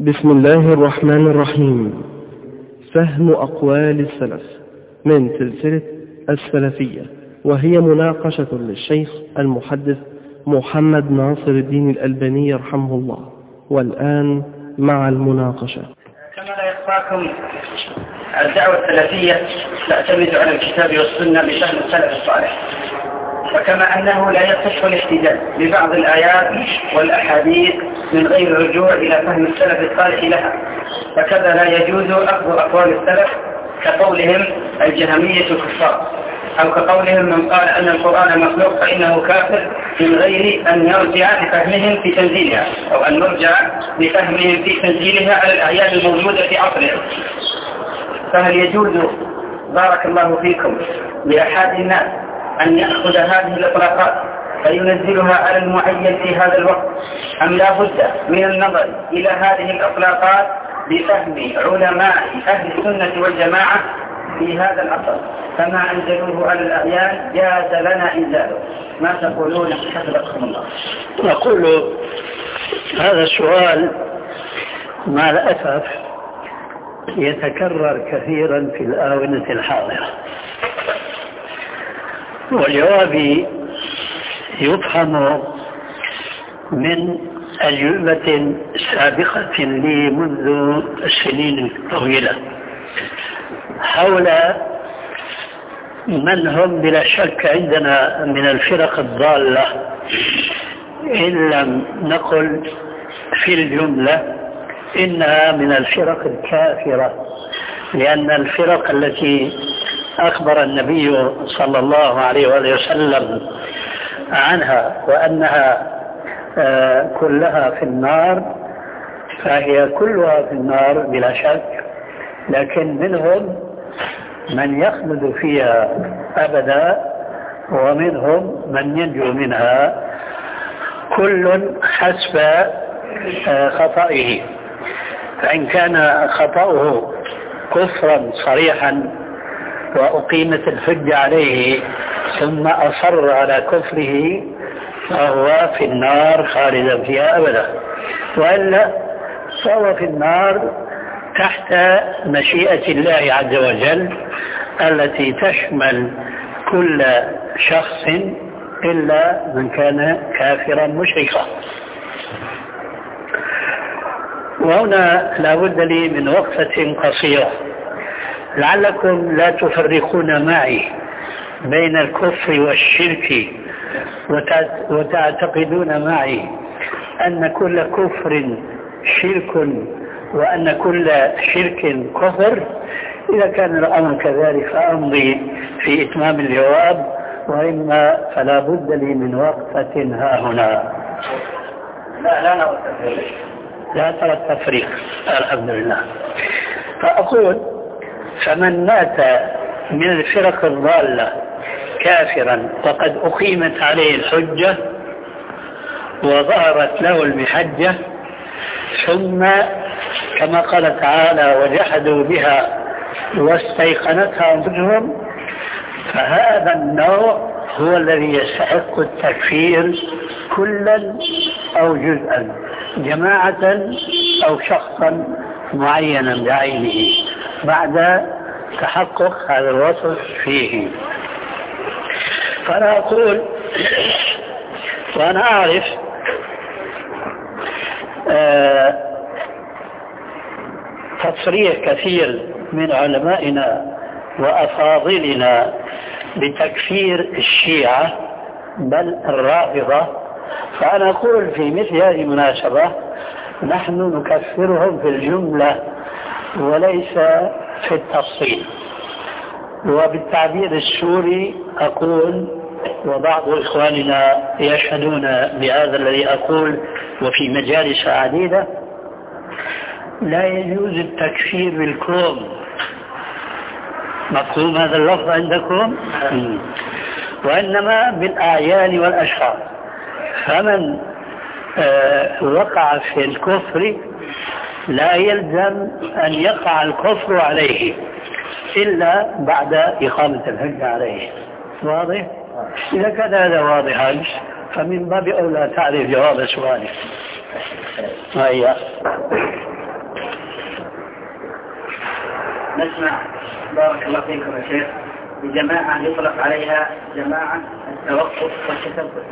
بسم الله الرحمن الرحيم. فهم أقوال السلف من سلسلة السلفية وهي مناقشة للشيخ المحدث محمد ناصر الدين الألباني رحمه الله والآن مع المناقشة. كما لا يخفاكم الدعوة السلفية تعتمد على الكتاب والسنة بفهم السلف الصالح. وكما أنه لا يصح الاحتجاج ببعض الآيات والأحاديث من غير الرجوع إلى فهم السلف الصالح لها. فكذا لا يجوز أخذ أقوال السلف كقولهم الجهمية كفار. أو كقولهم من قال أن القرآن مخلوق فإنه كافر من غير أن يرجع بفهمهم في تنزيلها أو أن نرجع بفهمهم في تنزيلها على الأعيان الموجودة في عصرهم فهل يجوز بارك الله فيكم لأحد الناس أن يأخذ هذه الإطلاقات فينزلها على المعين في هذا الوقت. أم لا بد من النظر إلى هذه الإطلاقات بفهم علماء أهل السنة والجماعة في هذا العصر كما أنزلوه على الأعيان جاز لنا إنزاله ما تقولون حفظكم الله. نقول هذا السؤال مع الأسف يتكرر كثيرا في الآونة الحاضرة. والجواب يفهم من أجوبة سابقة لي منذ سنين طويلة حول من هم بلا شك عندنا من الفرق الضالة؟ إن لم نقل في الجملة إنها من الفرق الكافرة لأن الفرق التي أخبر النبي صلى الله عليه وآله وسلم عنها وأنها كلها في النار فهي كلها في النار بلا شك لكن منهم من يخلد فيها أبدا ومنهم من ينجو منها كل حسب خطئه. فإن كان خطأه كفرا صريحا وأقيمت الحجة عليه ثم أصر على كفره فهو في النار خالدا فيها أبدا. وإلا فهو في النار تحت مشيئة الله عز وجل التي تشمل كل شخص إلا من كان كافرا مشركا. وهنا لا بد لي من وقفة قصيرة. لعلكم لا تفرقون معي بين الكفر والشرك وتعتقدون معي أن كل كفر شرك وأن كل شرك كفر. إذا كان الأمر كذلك فأمضي في إتمام الجواب وإما فلا بد لي من وقفة ها هنا. لا لا نرى لا ترى التفريق. الحمد لله. فأقول فمن مات من الفرق الضالة كافرا وقد أقيمت عليه الحجة وظهرت له المحجة ثم كما قال تعالى وجحدوا بها واستيقنتها أنفسهم فهذا النوع هو الذي يستحق التكفير كلا أو جزءا جماعة أو شخصا معينا بعينه. بعد تحقق هذا الوصف فيه. فأنا أقول وأنا أعرف آه تصريح كثير من علمائنا وأفاضلنا بتكفير الشيعة بل الرافضة. فأنا أقول في مثل هذه المناسبة نحن نكفرهم في الجملة وليس في التفصيل. وبالتعبير السوري أقول وبعض إخواننا يشهدون بهذا الذي أقول وفي مجالس عديدة لا يجوز التكفير بالكوم مفهوم هذا اللفظ عندكم وإنما بالأعيان والأشخاص. فمن وقع في الكفر لا يلزم أن يقع الكفر عليه إلا بعد إقامة الحجة عليه. واضح؟ إذا كان هذا واضحا فمن باب أولى تعرف جواب سؤالك هيا نسمع. بارك الله فيكم يا شيخ. بجماعة يطلق عليها جماعة التوقف والتثبت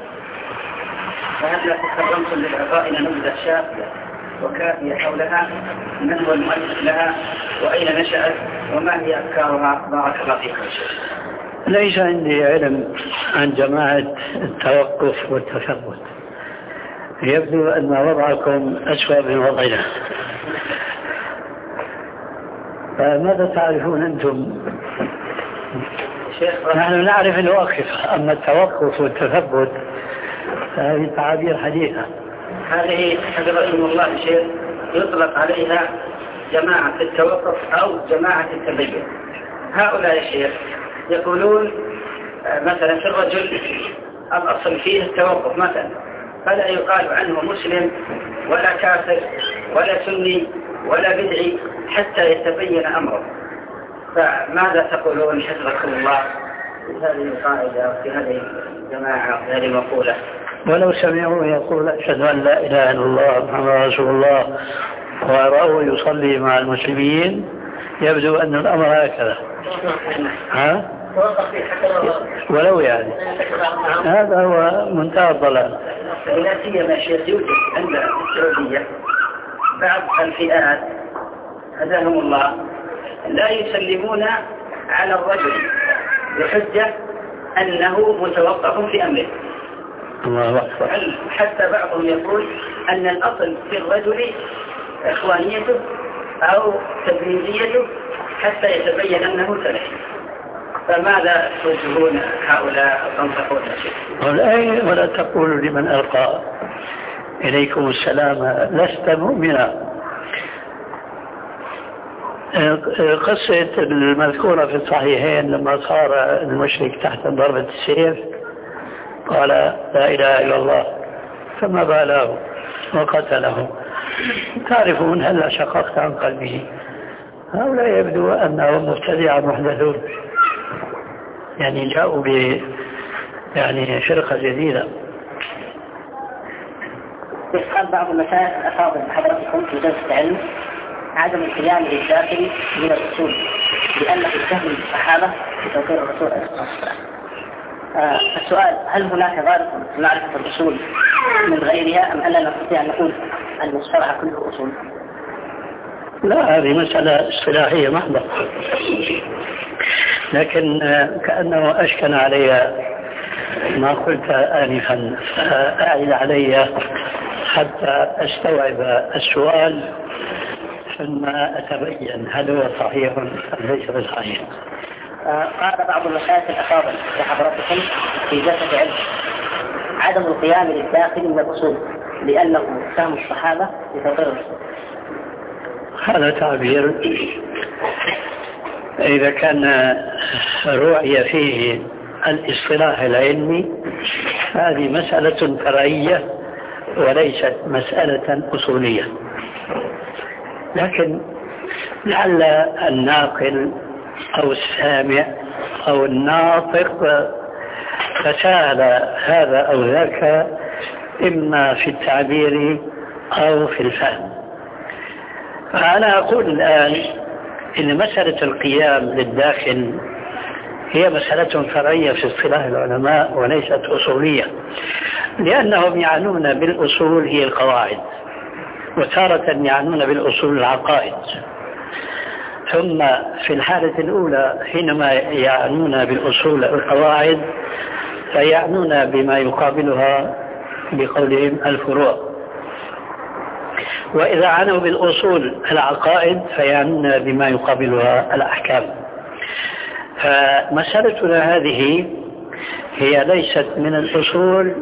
فهل تكرمتم لإعطائنا نبذة شافية وكافية حولها من هو المؤلف لها وأين نشأت وما هي أفكارها؟ بارك الله فيكم ليس عندي علم عن جماعة التوقف والتثبت. يبدو أن وضعكم أسوأ من وضعنا. فماذا تعرفون أنتم؟ نحن نعرف الواقف أما التوقف والتثبت فهذه تعابير حديثة. هذه حفظكم الله شيخ يطلق عليها جماعة التوقف أو جماعة التبين. هؤلاء يا شيخ يقولون آه، مثلا في الرجل الأصل فيه التوقف مثلا فلا يقال عنه مسلم ولا كافر ولا سني ولا بدعي حتى يتبين أمره. فماذا تقولون حفظكم الله في هذه القاعدة وفي هذه الجماعة وفي هذه المقولة؟ ولو سمعوا يقول أشهد أن لا إله إلا الله محمد رسول الله ورأوه يصلي مع المسلمين يبدو أن الأمر هكذا. ها؟ ولو يعني. هذا هو منتهى الضلال. لا سيما شيخ يوجد عند السعودية بعض الفئات هداهم الله لا يسلمون على الرجل بحجة أنه متوقف في أمره. الله أكبر. حتى بعضهم يقول أن الأصل في الرجل إخوانيته أو تبليغيته حتى يتبين أنه سلفي فماذا توجهون هؤلاء تنصحون والآية ولا تقولوا لمن ألقى إليكم السلام لست مؤمنا. قصة المذكورة في الصحيحين لما صار المشرك تحت ضربة السيف قال لا إله إلا الله فما باله وقتله. تعرفون هل شققت عن قلبه؟ هؤلاء يبدو أنهم مبتدعة محدثون. يعني جاءوا ب يعني فرقة جديدة. قال بعض المسائل الأفاضل حضرتكم في درس العلم عدم القيام للداخل من الأصول لأنه سهل الصحابة بتوقير الرسول عليه الصلاة والسلام. السؤال هل هناك في معرفة الأصول من غيرها أم أننا نستطيع أن نقول أن المصطلح كله أصول؟ لا هذه مسألة اصطلاحية محضة لكن كأنه أشكن علي ما قلت آنفا. فأعد علي حتى أستوعب السؤال ثم أتبين هل هو صحيح أم ليس بصحيح آه، قال بعض المشايخ الأفاضل لحضرتكم في جلسة علم عدم القيام للداخل من الأصول لأنه فهم الصحابة لتطير الرسول هذا تعبير. إذا كان رؤية فيه الاصطلاح العلمي هذه مسألة فرعية وليست مسألة أصولية. لكن لعل الناقل أو السامع أو الناطق تساهل هذا أو ذاك إما في التعبير أو في الفهم. فأنا أقول الآن إن مسألة القيام للداخل هي مسألة فرعية في اصطلاح العلماء وليست أصولية لأنهم يعنون بالأصول هي القواعد وتارة يعنون بالأصول العقائد. ثم في الحالة الأولى حينما يعنون بالأصول القواعد فيعنون بما يقابلها بقولهم الفروع. وإذا عنوا بالأصول العقائد فيعنون بما يقابلها الأحكام. فمسألتنا هذه هي ليست من الأصول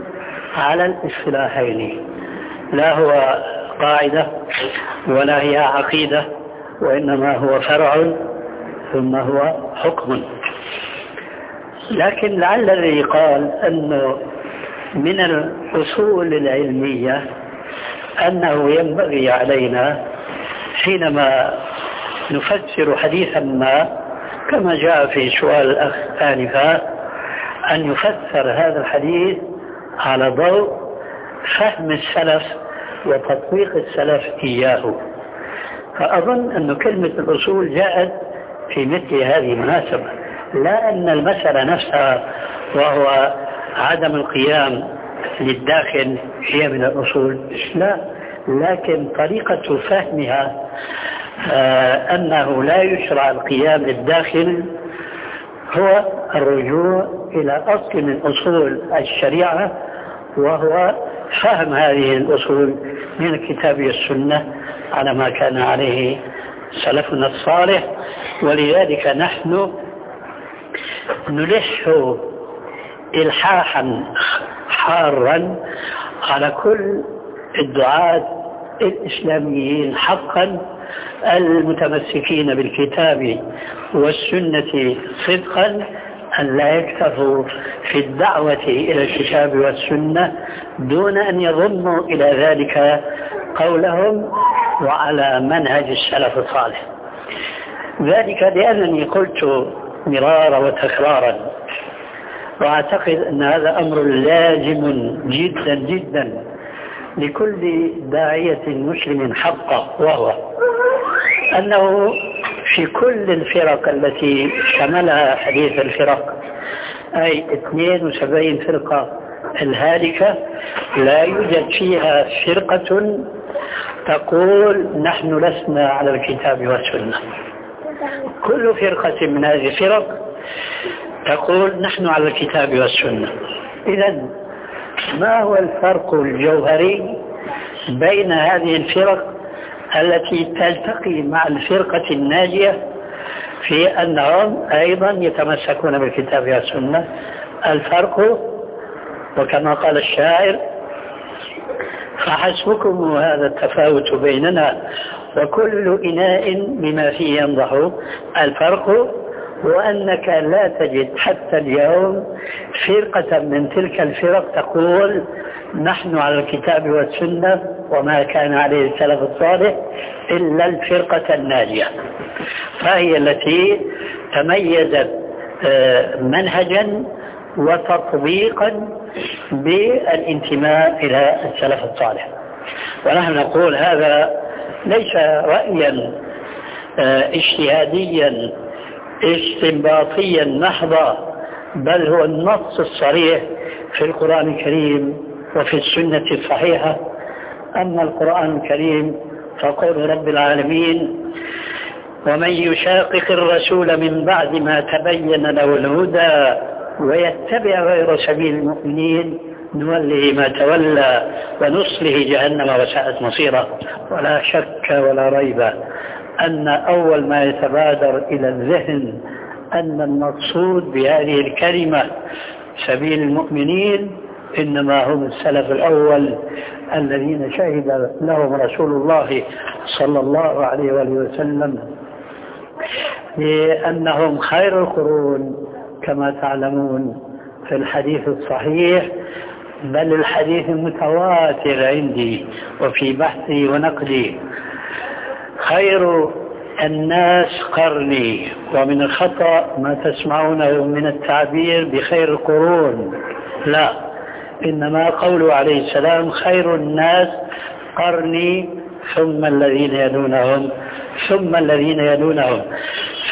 على الاصطلاحين. لا هو قاعدة ولا هي عقيدة. وإنما هو فرع ثم هو حكم. لكن لعل الذي قال أنه من الأصول العلمية أنه ينبغي علينا حينما نفسر حديثا ما كما جاء في سؤال الأخ آنفا أن يفسر هذا الحديث على ضوء فهم السلف وتطبيق السلف إياه. فأظن أن كلمة الأصول جاءت في مثل هذه المناسبة لا أن المسألة نفسها وهو عدم القيام للداخل هي من الأصول لا لكن طريقة فهمها آه أنه لا يشرع القيام للداخل هو الرجوع إلى أصل من أصول الشريعة وهو فهم هذه الأصول من الكتاب والسنة على ما كان عليه سلفنا الصالح ولذلك نحن نلح إلحاحا حارا على كل الدعاة الإسلاميين حقا المتمسكين بالكتاب والسنة صدقا أن لا يكتفوا في الدعوة إلى الكتاب والسنة دون أن يضموا إلى ذلك قولهم. وعلى منهج السلف الصالح. ذلك لأنني قلت مرارا وتكرارا وأعتقد أن هذا أمر لازم جدا جدا لكل داعية مسلم حقا وهو أنه في كل الفرق التي شملها حديث الفرق أي 72 فرقة الهالكة لا يوجد فيها فرقة تقول نحن لسنا على الكتاب والسنة. كل فرقة من هذه الفرق تقول نحن على الكتاب والسنة. إذا ما هو الفرق الجوهري بين هذه الفرق التي تلتقي مع الفرقة الناجية في أنهم أيضا يتمسكون بالكتاب والسنة؟ الفرق وكما قال الشاعر فحسبكم هذا التفاوت بيننا وكل إناء بما فيه ينضح. الفرق وأنك لا تجد حتى اليوم فرقة من تلك الفرق تقول نحن على الكتاب والسنة وما كان عليه السلف الصالح إلا الفرقة الناجية. فهي التي تميزت آه، منهجا وتطبيقا بالانتماء إلى السلف الصالح. ونحن نقول هذا ليس رأيا آه، اجتهاديا استنباطيا محضا بل هو النص الصريح في القرآن الكريم وفي السنة الصحيحة. أما القرآن الكريم فقول رب العالمين ومن يشاقق الرسول من بعد ما تبين له الهدى ويتبع غير سبيل المؤمنين نوله ما تولى ونصله جهنم وساءت مصيره. ولا شك ولا ريب أن أول ما يتبادر إلى الذهن أن المقصود بهذه الكلمة سبيل المؤمنين إنما هم السلف الأول الذين شهد لهم رسول الله صلى الله عليه وآله وسلم بأنهم خير القرون. كما تعلمون في الحديث الصحيح بل الحديث المتواتر عندي وفي بحثي ونقدي. خير الناس قرني ومن الخطأ ما تسمعونه من التعبير بخير القرون. لا إنما قوله عليه السلام خير الناس قرني ثم الذين يلونهم ثم الذين يلونهم.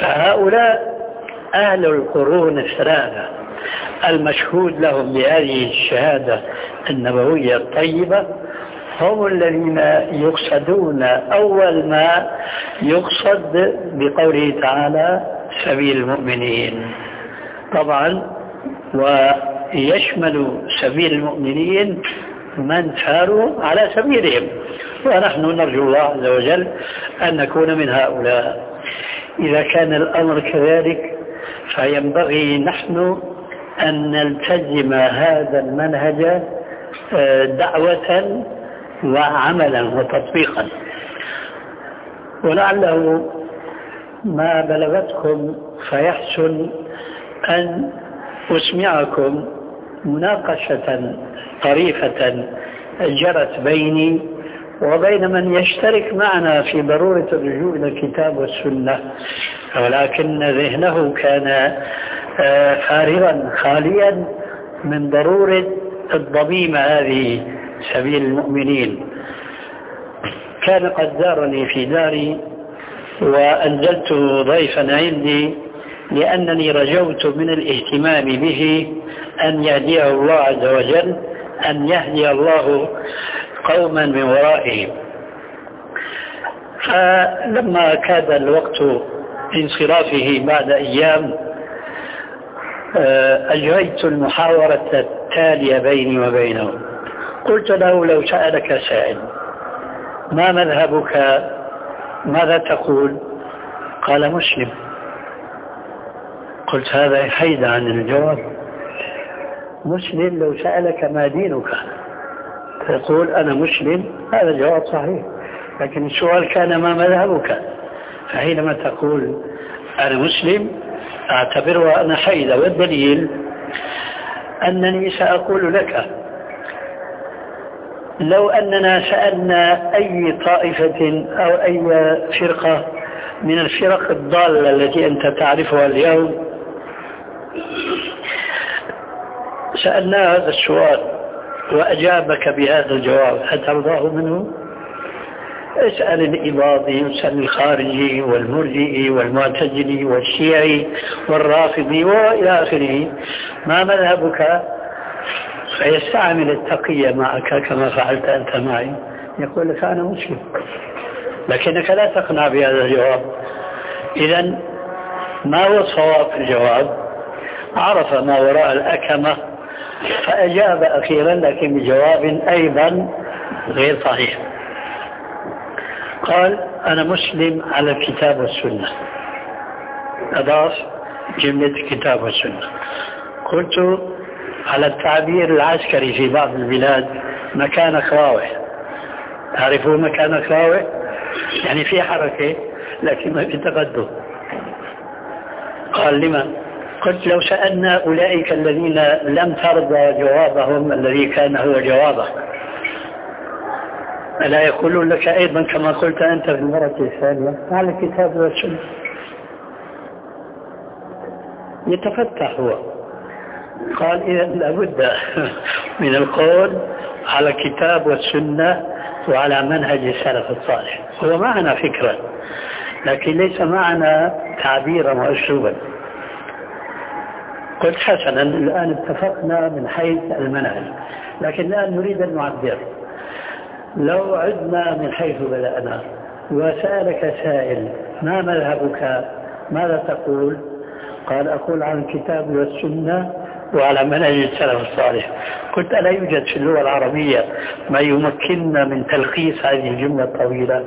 فهؤلاء أهل القرون الثلاثة المشهود لهم بهذه الشهادة النبوية الطيبة هم الذين يقصدون أول ما يقصد بقوله تعالى سبيل المؤمنين. طبعا ويشمل سبيل المؤمنين من ساروا على سبيلهم ونحن نرجو الله عز وجل أن نكون من هؤلاء. إذا كان الأمر كذلك فينبغي نحن أن نلتزم هذا المنهج آه، دعوة وعملا وتطبيقا. ولعله ما بلغتكم فيحسن أن أسمعكم مناقشة طريفة جرت بيني وبين من يشترك معنا في ضرورة الرجوع إلى الكتاب والسنة ولكن ذهنه كان آه، فارغا خاليا من ضرورة الضميمة هذه سبيل المؤمنين. كان قد زارني في داري وأنزلت ضيفا عندي لأنني رجوت من الاهتمام به أن يهديه الله عز وجل أن يهدي الله قوما من ورائهم. فلما كاد الوقت انصرافه بعد أيام آه، أجريت المحاورة التالية بيني وبينه. قلت له لو سألك سائل ما مذهبك؟ ماذا تقول؟ قال مسلم. قلت هذا حيد عن الجواب. مسلم لو سألك ما دينك؟ تقول أنا مسلم هذا جواب صحيح. لكن السؤال كان ما مذهبك؟ فحينما تقول أنا مسلم أعتبرها أنا حيدة والدليل أنني سأقول لك لو أننا سألنا أي طائفة أو أي فرقة من الفرق الضالة التي أنت تعرفها اليوم سألناه هذا السؤال. وأجابك بهذا الجواب هترضاه منه؟ اسأل الإباضي واسأل الخارجي والمرجئي والمعتزلي والشيعي والرافضي وإلى آخره. ما مذهبك؟ فيستعمل التقية معك كما فعلت أنت معي. يقول لك أنا مسلم لكنك لا تقنع بهذا الجواب. إذا ما هو الصواب في الجواب؟ عرف ما وراء الأكمة فأجاب أخيرا لكن بجواب أيضا غير صحيح. قال أنا مسلم على الكتاب والسنة. أضاف جملة الكتاب والسنة. قلت على التعبير العسكري في بعض البلاد مكان خواوة تعرفون مكان خواوة يعني في حركة لكن ما في تقدم. قال لما؟ قلت لو سألنا أولئك الذين لم ترضى جوابهم الذي كان هو جوابك ألا يقولون لك أيضا كما قلت أنت في المرة الثانية؟ على الكتاب والسنة. يتفتح هو. قال إذا لابد من القول على الكتاب والسنة وعلى منهج السلف الصالح. هو معنا فكرة لكن ليس معنا تعبيرا وأسلوبا. قلت حسنا الآن اتفقنا من حيث المنهج لكن الآن نريد أن نعبر. لو عدنا من حيث بدأنا وسألك سائل ما مذهبك؟ ماذا تقول؟ قال أقول عن الكتاب والسنة وعلى منهج السلف الصالح. قلت ألا يوجد في اللغة العربية ما يمكننا من تلخيص هذه الجملة الطويلة؟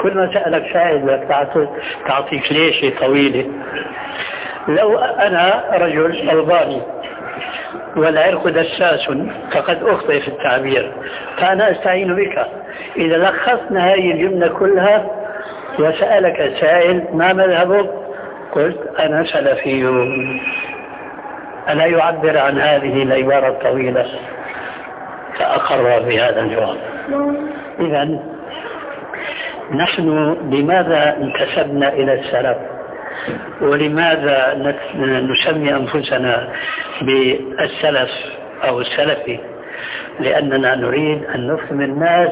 كل ما سألك سائل تعطيك ليش طويلة؟ لو أنا رجل ألباني والعرق دساس فقد أخطئ في التعبير فأنا أستعين بك. إذا لخصنا هذه الجملة كلها وسألك سائل ما مذهبك؟ قلت أنا سلفي. ألا يعبر عن هذه العبارة الطويلة؟ فأقر بهذا الجواب. إذا نحن لماذا انتسبنا إلى السلف؟ ولماذا نسمي أنفسنا بالسلف أو السلفي؟ لأننا نريد أن نفهم الناس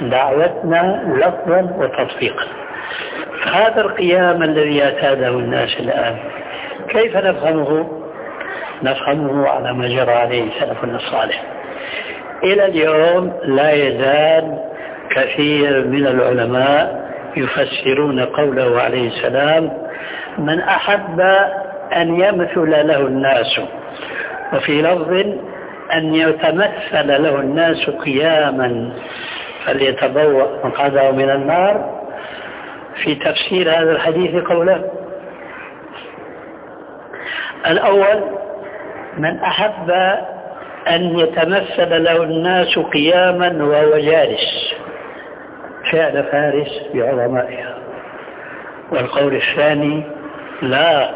دعوتنا لفظا وتطبيقا. هذا القيام الذي اعتاده الناس الآن كيف نفهمه؟ نفهمه على ما جرى عليه سلفنا الصالح. إلى اليوم لا يزال كثير من العلماء يفسرون قوله عليه السلام من أحب أن يمثل له الناس. وفي لفظ أن يتمثل له الناس قياما فليتبوأ مقعده من النار. في تفسير هذا الحديث قولان الأول من أحب أن يتمثل له الناس قياما وهو جالس. فعل فارس بعظمائها. والقول الثاني لا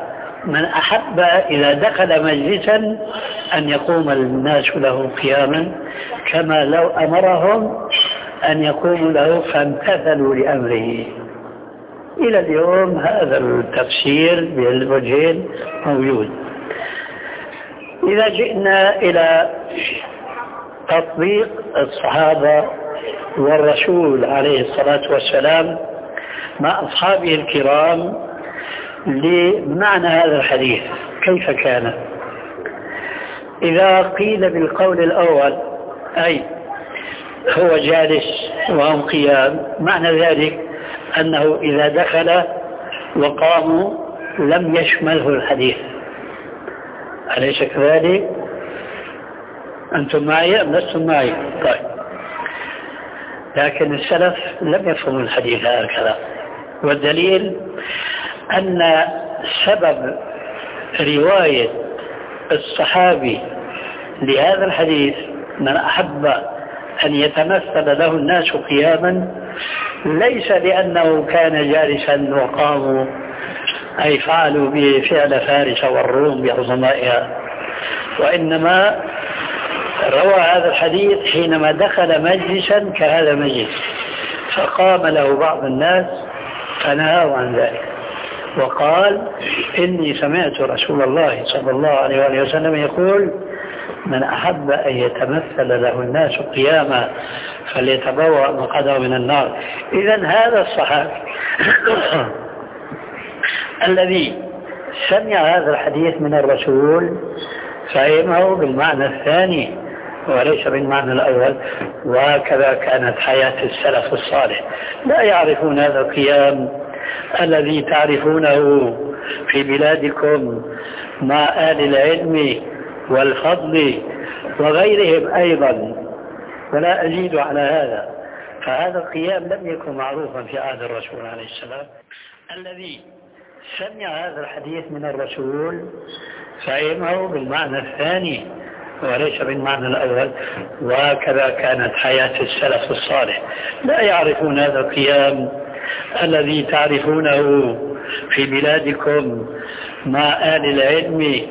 من أحب إذا دخل مجلسا أن يقوم الناس له قياما كما لو أمرهم أن يقوموا له فامتثلوا لأمره. إلى اليوم هذا التفسير بالوجهين موجود. إذا جئنا إلى تطبيق الصحابة والرسول عليه الصلاة والسلام مع أصحابه الكرام لمعنى هذا الحديث. كيف كان؟ إذا قيل بالقول الأول أي هو جالس وهم قيام معنى ذلك أنه إذا دخل وقاموا لم يشمله الحديث. أليس كذلك؟ أنتم معي أم لستم معي؟ طيب. لكن السلف لم يفهموا الحديث هكذا والدليل أن سبب رواية الصحابي لهذا الحديث من أحب أن يتمثل له الناس قياما ليس لأنه كان جالسا وقاموا أي فعلوا بفعل فارس والروم بعظمائها وإنما روى هذا الحديث حينما دخل مجلسا كهذا المجلس فقام له بعض الناس فنهاه عن ذلك. وقال إني سمعت رسول الله صلى الله عليه وآله وسلم يقول من أحب أن يتمثل له الناس قياما فليتبوأ مقعده من النار. إذا هذا الصحابي الذي سمع هذا الحديث من الرسول فهمه بالمعنى الثاني وليس بالمعنى الأول وهكذا كانت حياة السلف الصالح. لا يعرفون هذا القيام الذي تعرفونه في بلادكم مع آل العلم والفضل وغيرهم أيضا. ولا أزيد على هذا. فهذا القيام لم يكن معروفا في عهد الرسول عليه السلام. الذي سمع هذا الحديث من الرسول فهمه بالمعنى الثاني وليس بالمعنى الأول. وهكذا كانت حياة السلف الصالح. لا يعرفون هذا القيام الذي تعرفونه في بلادكم مع آل العلم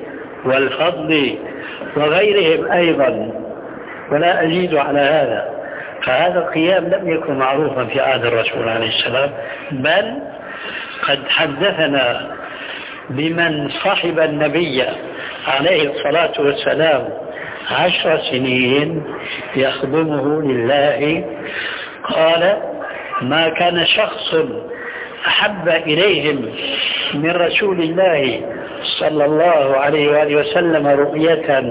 والفضل وغيرهم أيضا. ولا أزيد على هذا. فهذا القيام لم يكن معروفا في عهد الرسول عليه السلام بل قد حدثنا بمن صحب النبي عليه الصلاة والسلام عشر سنين يخدمه لله. قال ما كان شخص أحب إليهم من رسول الله صلى الله عليه وآله وسلم رؤية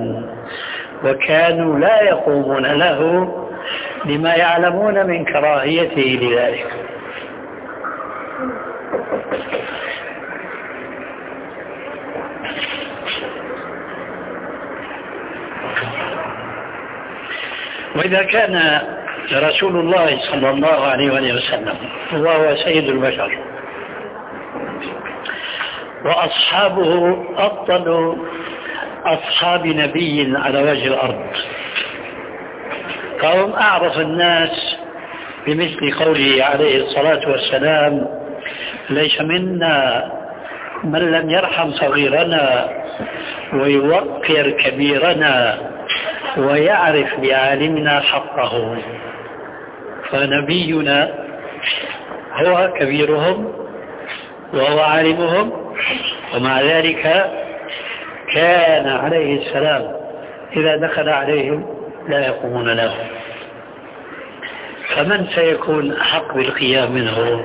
وكانوا لا يقومون له لما يعلمون من كراهيته لذلك. وإذا كان رسول الله صلى الله عليه وآله وسلم وهو سيد البشر. وأصحابه أفضل أصحاب نبي على وجه الأرض. فهم أعرف الناس بمثل قوله عليه الصلاة والسلام ليس منا من لم يرحم صغيرنا ويوقر كبيرنا ويعرف لعالمنا حقه. فنبينا هو كبيرهم وهو عالمهم ومع ذلك كان عليه السلام إذا دخل عليهم لا يقومون له. فمن سيكون أحق بالقيام منه؟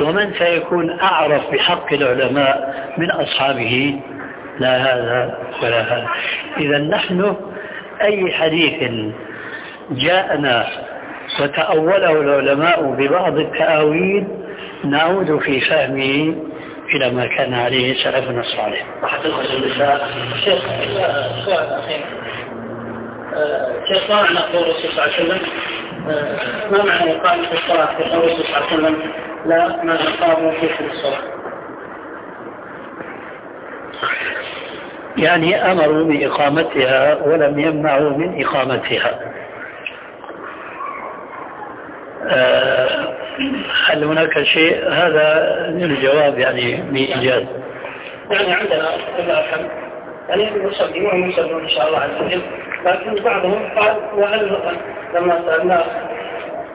ومن سيكون أعرف بحق العلماء من أصحابه؟ لا هذا ولا هذا. إذا نحن أي حديث جاءنا وتأوله العلماء ببعض التأويل نعود في فهمه إلى ما كان عليه سلفنا الصالح. وحقيقة النساء شيخ سؤال أخير. شيخ ما معنى قول الرسول صلى الله عليه وسلم؟ ما معنى إقامة الصلاة في قول الرسول صلى الله عليه وسلم؟ لا ما أقاموا في الصلاة يعني أمروا بإقامتها ولم يمنعوا من إقامتها. آه، هل هناك شيء؟ هذا الجواب يعني بإيجاز. يعني عندنا أفهم يعني وهم يصلون إن شاء الله عز وجل لكن بعضهم قال وهل لما سألناه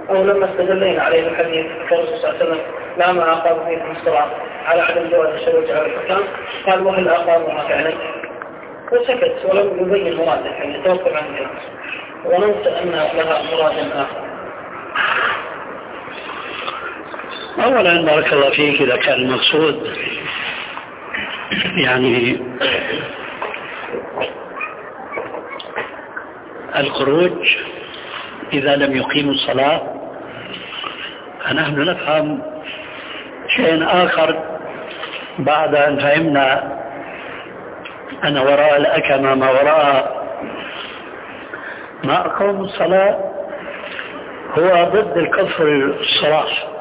أو لما استدلينا عليه الحديث الرسول صلى الله عليه وسلم لا ما أقام فيكم الصلاة على عدم جواز الشروط على الحكام قال وهل أقامها فعلا؟ وسكت ولم يبين مراده يعني توقف عن الكلام وننسى أن لها مراد آخر. أولا بارك الله فيك إذا كان المقصود يعني الخروج إذا لم يقيموا الصلاة فنحن نفهم شيء آخر بعد أن فهمنا أن وراء الأكمة ما وراء ما أقاموا الصلاة هو ضد الكفر الصراح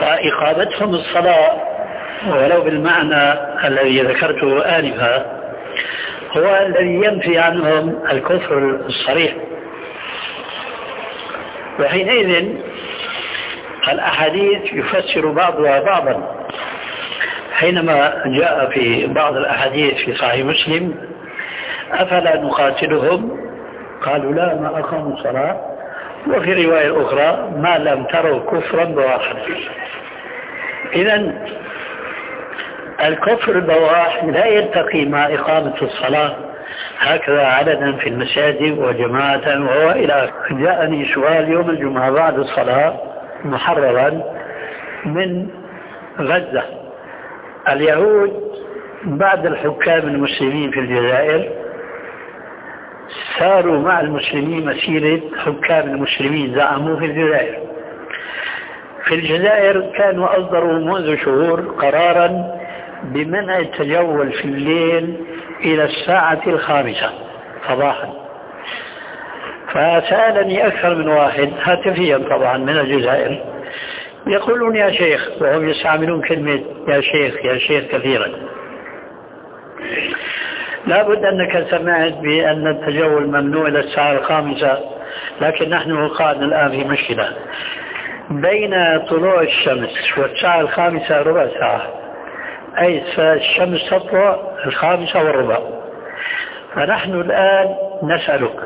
فإقامتهم الصلاة. ولو بالمعنى الذي ذكرته آنفا هو الذي ينفي عنهم الكفر الصريح. وحينئذ الأحاديث يفسر بعضها بعضا. حينما جاء في بعض الأحاديث في صحيح مسلم أفلا نقاتلهم؟ قالوا لا ما أقاموا الصلاة. وفي رواية أخرى ما لم تروا كفرا بواحد. إذا الكفر البواح لا يلتقي مع إقامة الصلاة. هكذا عددا في المساجد وجماعة وهو إلى جاءني سؤال يوم الجمعة بعد الصلاة محررا من غزة. اليهود بعد الحكام المسلمين في الجزائر ساروا مع المسلمين مسيرة حكام المسلمين زعموا في الجزائر. في الجزائر كانوا أصدروا منذ شهور قرارا بمنع التجول في الليل إلى الساعة الخامسة صباحا. فسألني أكثر من واحد هاتفيا طبعا من الجزائر يقولون يا شيخ وهم يستعملون كلمة يا شيخ يا شيخ كثيرا. لابد أنك سمعت بأن التجول ممنوع إلى الساعة الخامسة لكن نحن وقعنا الآن في مشكلة. بين طلوع الشمس والساعة الخامسة ربع ساعة أي الشمس تطلع الخامسة والربع. فنحن الآن نسألك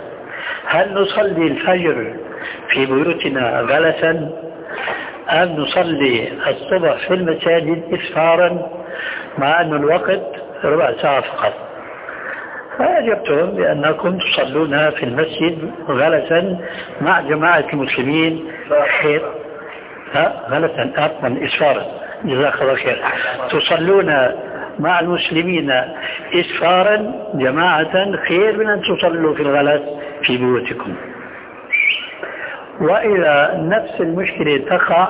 هل نصلي الفجر في بيوتنا غلسا؟ أم نصلي الصبح في المساجد إسفارا مع أن الوقت ربع ساعة فقط؟ فأجبتهم بأنكم تصلون في المسجد غلسا مع جماعة المسلمين خير غلسا عفوا إسفارا. جزاك الله خير تصلون مع المسلمين إسفارا جماعة خير من أن تصلوا في الغلس في بيوتكم. وإذا نفس المشكلة تقع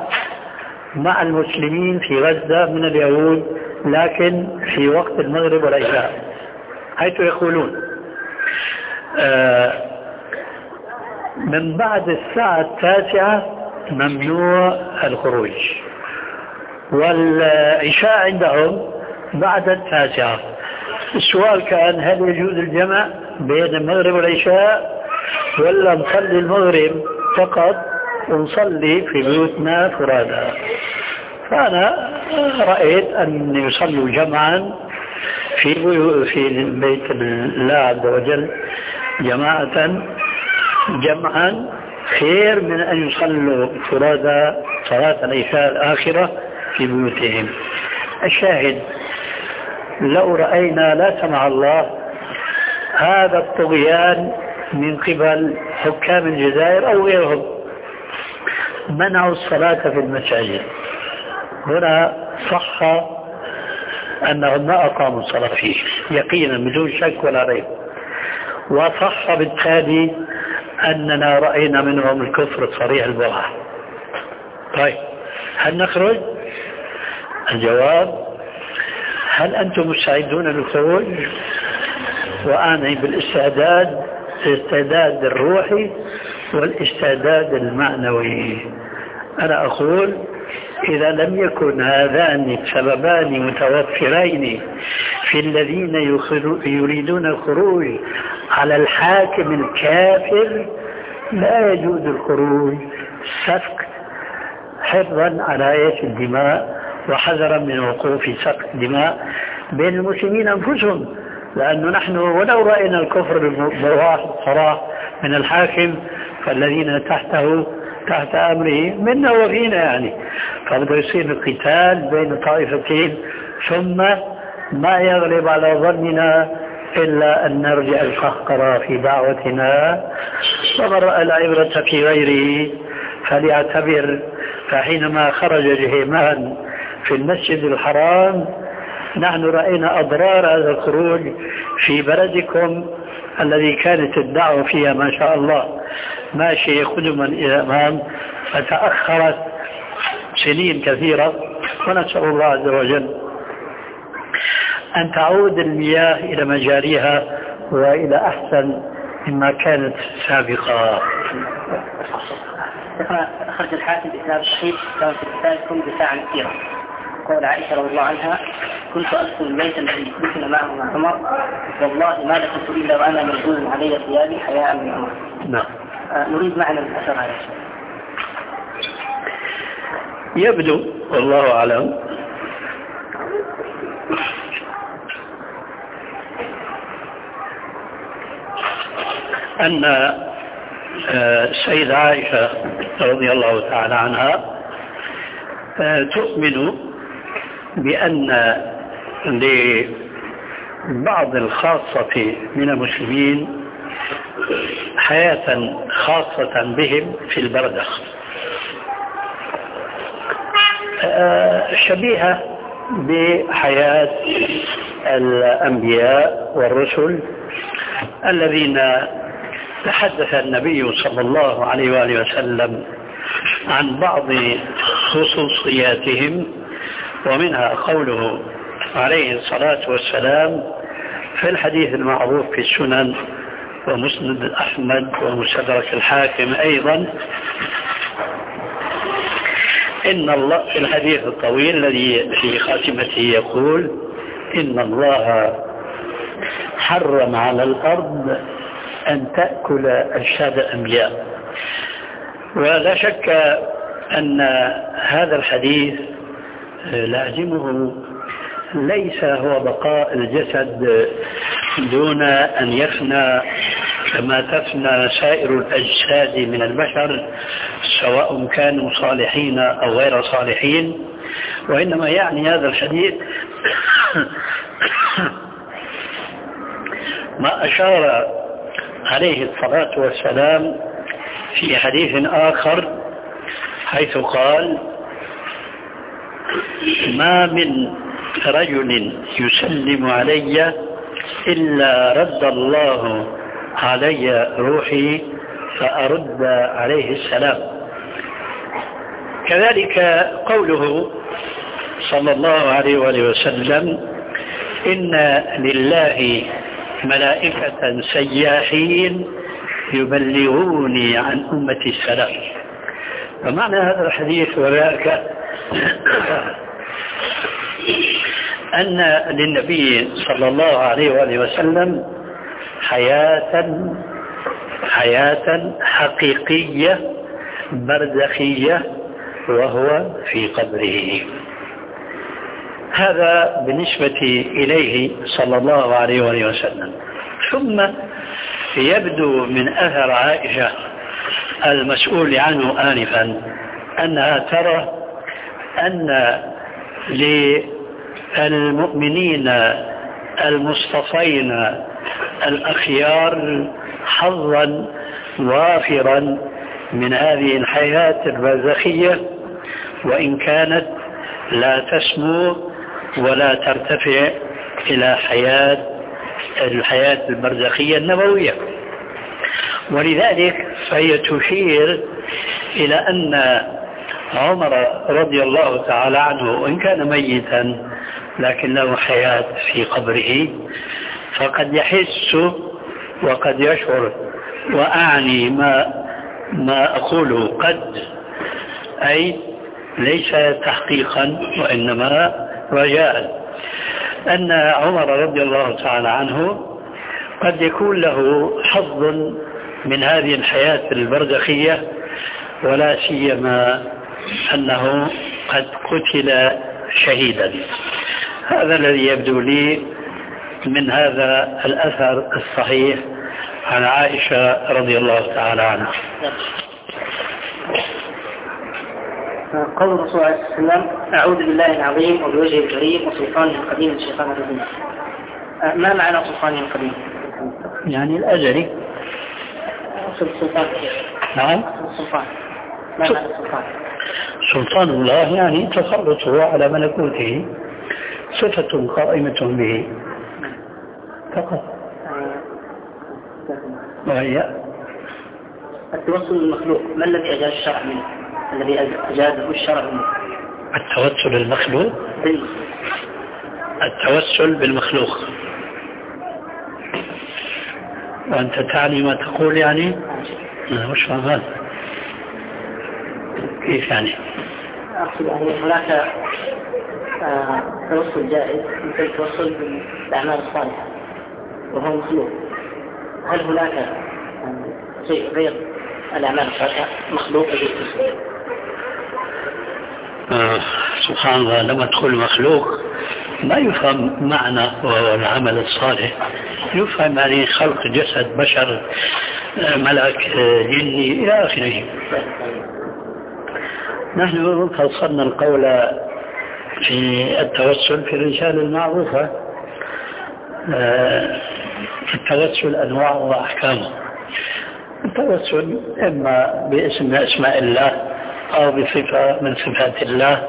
مع المسلمين في غزة من اليهود لكن في وقت المغرب والعشاء. حيث يقولون. آه، من بعد الساعة التاسعة ممنوع الخروج. والعشاء عندهم بعد التاسعة. السؤال كان هل يجوز الجمع بين المغرب والعشاء؟ ولا نصلي المغرب فقط ونصلي في بيوتنا فرادا. فأنا رأيت أن يصلوا جمعا في في بيت الله عز وجل جماعة جمعا خير من أن يصلوا فرادا صلاة العشاء الآخرة في بيوتهم. الشاهد لو رأينا لا سمع الله هذا الطغيان من قبل حكام الجزائر أو غيرهم منعوا الصلاة في المساجد. هنا صح أنهم ما أقاموا الصلاة فيه. يقينا بدون شك ولا ريب. وصح بالتالي أننا رأينا منهم الكفر الصريح البراء طيب هل نخرج؟ الجواب هل أنتم مستعدون للخروج؟ وأعني بالاستعداد الاستعداد الروحي والاستعداد المعنوي. أنا أقول إذا لم يكن هذان السببان متوفرين في الذين يريدون الخروج على الحاكم الكافر لا يجوز الخروج. سفك حفظا على آية الدماء. وحذرا من وقوف سفك دماء بين المسلمين أنفسهم. لأنه نحن ولو رأينا الكفر بالواحد صراح من الحاكم فالذين تحته تحت أمره منا وفينا يعني. فبدأ يصير القتال بين طائفتين ثم ما يغلب على ظننا إلا أن نرجع القهقرة في دعوتنا. ومن رأى العبرة في غيره فليعتبر فحينما خرج جهيمان في المسجد الحرام نحن رأينا أضرار هذا الخروج في بلدكم الذي كانت الدعوة فيها ما شاء الله. ماشية قدما إلى الأمام فتأخرت سنين كثيرة ونسأل الله عز وجل أن تعود المياه إلى مجاريها وإلى أحسن مما كانت سابقا أخرج الحاكم بإسناد صحيح كما في كتابكم كثيرة قول عائشة رضي الله عنها كنت أدخل البيت الذي دفن معه مع عمر والله ما دخلت إلا وأنا مردود علي ثيابي حياء من عمر. نعم. آه، نريد معنى الأثر هذا يبدو والله أعلم أن السيدة آه، عائشة رضي الله تعالى عنها آه، تؤمن بأن لبعض الخاصة من المسلمين حياة خاصة بهم في البردخ آه، شبيهة بحياة الأنبياء والرسل الذين تحدث النبي صلى الله عليه وآله وسلم عن بعض خصوصياتهم ومنها قوله عليه الصلاة والسلام في الحديث المعروف في السنن ومسند أحمد ومستدرك الحاكم أيضا. إن الله في الحديث الطويل الذي في خاتمته يقول إن الله حرم على الأرض أن تأكل أجساد الأنبياء ولا شك أن هذا الحديث لازمه ليس هو بقاء الجسد دون أن يفنى كما تفنى سائر الأجساد من البشر سواء كانوا صالحين أو غير صالحين. وإنما يعني هذا الحديث ما أشار عليه الصلاة والسلام في حديث آخر حيث قال ما من رجل يسلم علي إلا رد الله علي روحي فأرد عليه السلام. كذلك قوله صلى الله عليه وآله وسلم إن لله ملائكة سياحين يبلغوني عن أمة السلام. فمعنى هذا الحديث وذاك أن للنبي صلى الله عليه وآله وسلم حياة حياة حقيقية برزخية وهو في قبره. هذا بالنسبة إليه صلى الله عليه وآله وسلم. ثم يبدو من أثر عائشة المسؤول عنه آنفا أنها ترى أن للمؤمنين المصطفين الأخيار حظا وافرا من هذه الحياة البرزخية وإن كانت لا تسمو ولا ترتفع إلى حياة الحياة البرزخية النبوية. ولذلك فهي تشير إلى أن عمر رضي الله تعالى عنه وإن كان ميتا لكن له حياة في قبره فقد يحس وقد يشعر وأعني ما ما أقوله قد أي ليس تحقيقا وإنما رجاء. أن عمر رضي الله تعالى عنه قد يكون له حظ من هذه الحياة البرزخية ولا سيما أنه قد قتل شهيدا. هذا الذي يبدو لي من هذا الأثر الصحيح عن عائشة رضي الله تعالى عنها. قول الرسول عليه الصلاة والسلام أعوذ بالله العظيم وبوجهه الكريم وسلطانه القديم الشيطان الرجيم. أه، ما معنى سلطانه القديم؟ يعني الأجري. السلطان نعم. السلطان ما معنى السلطان؟ سلطان الله يعني تسلطه على ملكوته صفة قائمة به. فقط. وهي؟ التوسل المخلوق ما الذي أجاز الشرع منه؟ الذي أجازه الشرع منه؟ التوسل المخلوق؟ بالمخلوق التوسل بالمخلوق. وأنت تعني ما تقول يعني؟ أنا مش فاهم هذا كيف يعني؟ أقصد يعني هناك آه، توسل جائز مثل التوسل بالأعمال الصالحة وهو مخلوق. هل هناك آه، شيء غير الأعمال الصالحة؟ مخلوق يجوز آه سبحان الله لما تقول مخلوق ما يفهم معنى العمل الصالح. يفهم يعني خلق جسد بشر ملك جني إلى آخره. نحن فصلنا القول في التوسل في الرسالة المعروفة آه، التوسل أنواع وأحكامه التوسل إما باسم من أسماء الله أو بصفة من صفات الله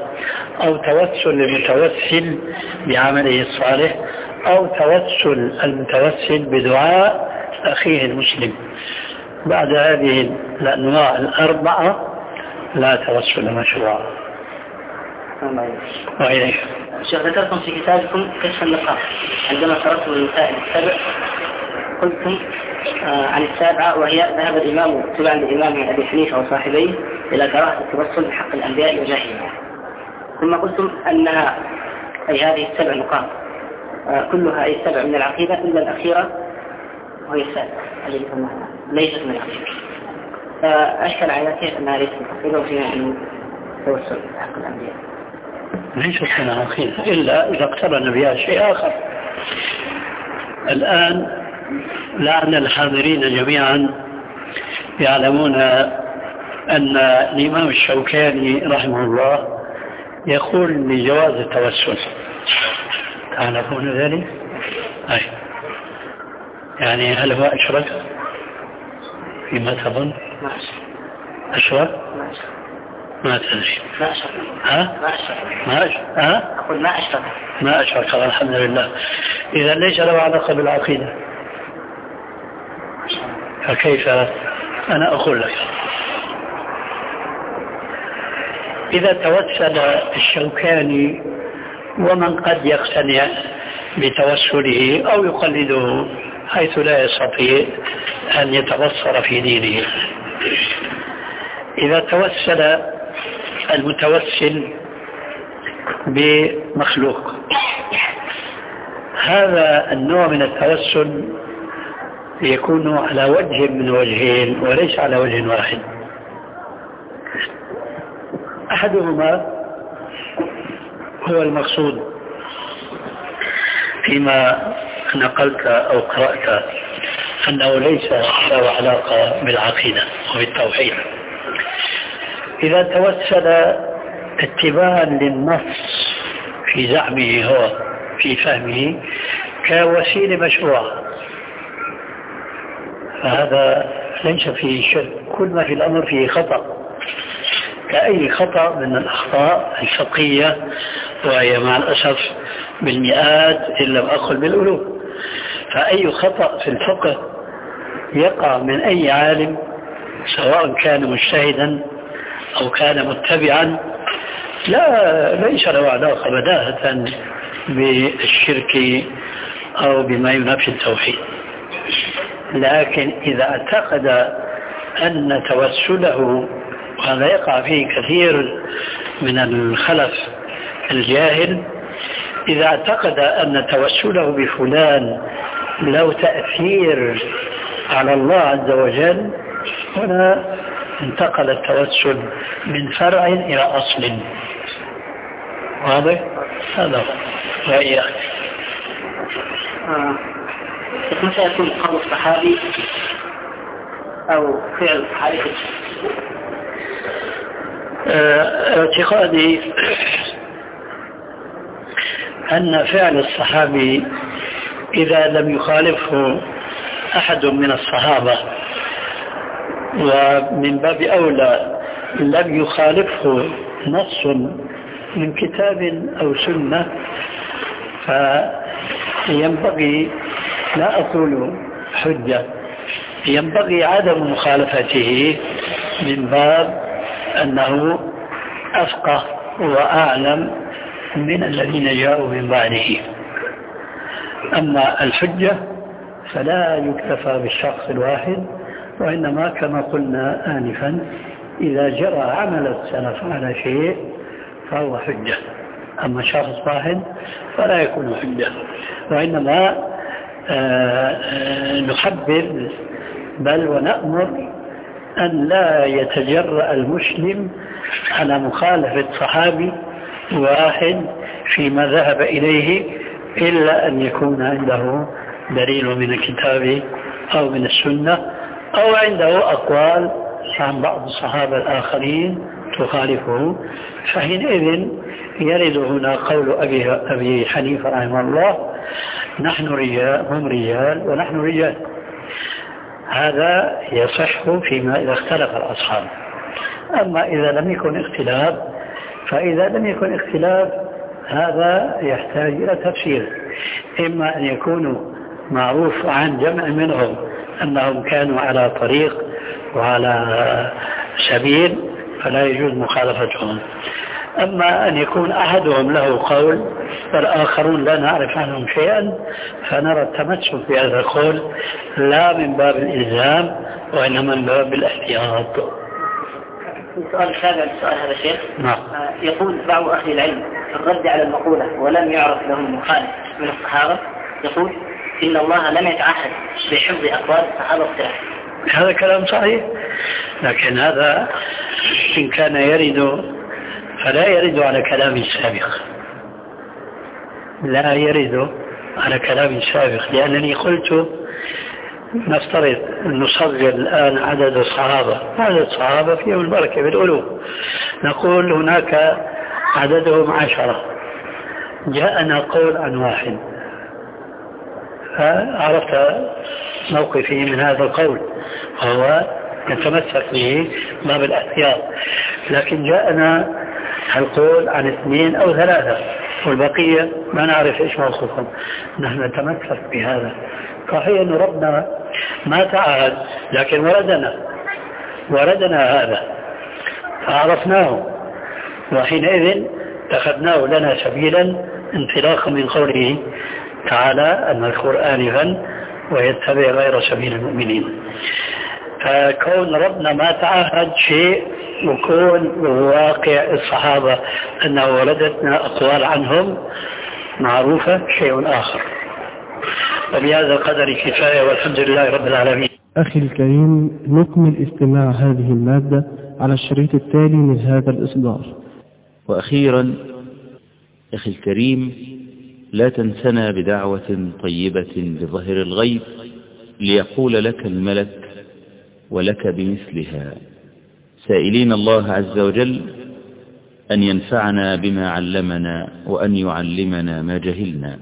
أو توسل المتوسل بعمله الصالح أو توسل المتوسل بدعاء أخيه المسلم. بعد هذه الأنواع الأربعة لا توسل مشروع وإليك. شيخ ذكرتم في كتابكم كشف النقاط عندما تركتم المسائل السبع قلتم آه، عن السابعة وهي ذهب الإمام تبعا لإمام أبي حنيفة وصاحبيه إلى كراهة التوسل بحق الأنبياء وجاههم ثم قلتم أنها أي هذه السبع نقاط آه، كلها أي السبع من العقيدة إلا الأخيرة وهي السابعة. التي ليست من العقيدة فأشكل على كيف أنها ليست من العقيدة وفيها أن التوسل بحق الأنبياء. من العقيدة إلا إذا اقترن بها شيء آخر. الآن لعل الحاضرين جميعا يعلمون أن الإمام الشوكاني رحمه الله يقول بجواز التوسل. تعلمون ذلك؟ أي. يعني هل هو أشرك؟ فيما تظن؟ ما؟ ما تدري ما أشرك ها؟ ما أشرك ما أشرك ها؟ أقول ما أشرك ما أشرك الحمد لله إذا ليس له علاقة بالعقيدة فكيف أنا أقول لك إذا توسل الشوكاني ومن قد يقتنع بتوسله أو يقلده حيث لا يستطيع أن يتبصر في دينه. إذا توسل المتوسل بمخلوق هذا النوع من التوسل يكون على وجه من وجهين وليس على وجه واحد. أحدهما هو المقصود فيما نقلت أو قرأت. أنه ليس له علاقة بالعقيدة وبالتوحيد. إذا توسل اتباعا للنص في زعمه هو في فهمه كوسيلة مشروعة. فهذا ليس فيه شك كل ما في الأمر فيه خطأ. كأي خطأ من الأخطاء الفقهية وهي مع الأسف بالمئات إن لم أقل بالألوف فأي خطأ في الفقه يقع من أي عالم سواء كان مجتهدا أو كان متبعا لا ليس له علاقة بداهة بالشرك أو بما ينافي التوحيد. لكن إذا اعتقد أن توسله وهذا يقع فيه كثير من الخلف الجاهل إذا اعتقد أن توسله بفلان له تأثير على الله عز وجل هنا انتقل التوسل من فرع إلى أصل واضح؟ هذا هو وإياك آه. متى يكون قول الصحابي أو فعل الصحابي آه، اعتقادي أن فعل الصحابي إذا لم يخالفه أحد من الصحابة ومن باب أولى لم يخالفه نص من كتاب أو سنة فينبغي لا أقول حجة ينبغي عدم مخالفته من باب أنه أفقه وأعلم من الذين جاءوا من بعده. أما الحجة فلا يكتفى بالشخص الواحد وإنما كما قلنا آنفا إذا جرى عمل السلف على شيء فهو حجة. أما شخص واحد فلا يكون حجة. وإنما آه، نحبب بل ونأمر أن لا يتجرأ المسلم على مخالفة صحابي واحد فيما ذهب إليه إلا أن يكون عنده دليل من الكتاب أو من السنة أو عنده أقوال عن بعض الصحابة الآخرين تخالفه فحينئذ يرد هنا قول أبي, أبي حنيفة رحمه الله نحن رجال هم رجال ونحن رجال. هذا يصح فيما إذا اختلف الأصحاب. أما إذا لم يكن اختلاف فإذا لم يكن اختلاف هذا يحتاج إلى تفسير. إما أن يكونوا معروف عن جمع منهم أنهم كانوا على طريق وعلى سبيل فلا يجوز مخالفتهم. أما أن يكون أحدهم له قول والآخرون لا نعرف عنهم شيئا فنرى التمسك بهذا القول لا من باب الإلزام وإنما من باب الاحتياط. السؤال السابع للسؤال هذا الشيخ نعم. آه، يقول بعض أهل العلم في الرد على المقولة ولم يعرف لهم مخالف من الصحابة. يقول إن الله لم يتعهد بحفظ أقوال الصحابة اختلاف هذا كلام صحيح. لكن هذا إن كان يرد فلا يرد على كلام سابق. لا يرد على كلام سابق. لأنني قلت نفترض نصغر الآن عدد الصحابة. عدد الصحابة فيهم البركة بالألوف نقول هناك عددهم عشرة. جاءنا قول عن واحد. فعرفت موقفي من هذا القول وهو نتمسك به باب الاحتياط. لكن جاءنا القول عن اثنين أو ثلاثة والبقية ما نعرف إيش موقفهم. نحن نتمسك بهذا. صحيح أن ربنا ما تعهد لكن وردنا وردنا هذا. فعرفناه وحينئذ اتخذناه لنا سبيلا انطلاقا من قوله تعالى أن القرآن غن ويتبع غير سبيل المؤمنين. فكون ربنا ما تعهد شيء وكون واقع الصحابة أنه ولدتنا أقوال عنهم معروفة شيء آخر. وبهذا القدر كفاية والحمد لله رب العالمين. أخي الكريم نكمل استماع هذه المادة على الشريط التالي من هذا الإصدار. وأخيرا أخي الكريم لا تنسنا بدعوة طيبة بظهر الغيب ليقول لك الملك ولك بمثلها. سائلين الله عز وجل أن ينفعنا بما علمنا وأن يعلمنا ما جهلنا.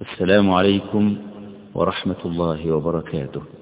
السلام عليكم ورحمة الله وبركاته.